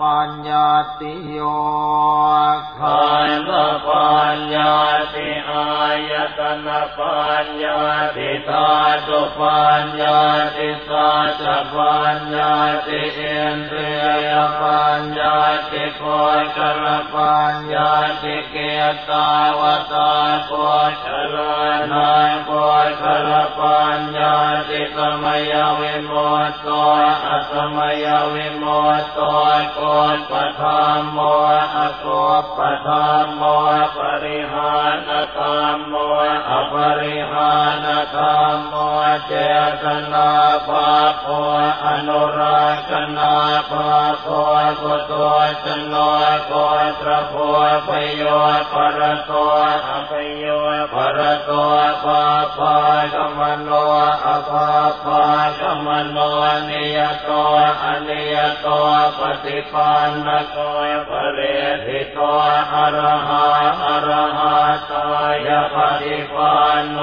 ปัญญาติโยขันธ์ปัญญาติอายตนะปัญญาติธาตุปัญญาติสัจจปัญญาติเอินทรียปัญญาติโคจรปัญญาติเกตาวตาโคจรนาโคจรปัญญาติส มะยะวิมุตโต อะสะมะยะวิมุตโต กุปปะธัมโมอะกุปปะธัมโม ปะริหานะธัมโม อะปะริหานะธัมโมเจตะนาภัพโพ อะนุรักขะนาภัพโพ ปุถุชชะโนโคตระภู ภะยูปะระโตอะภะโยปรโตปาปากมโน มโนนิยโตอนิยโตปฏิปันนโกปเรติโตอรหะอรหะตายปฏิปันโน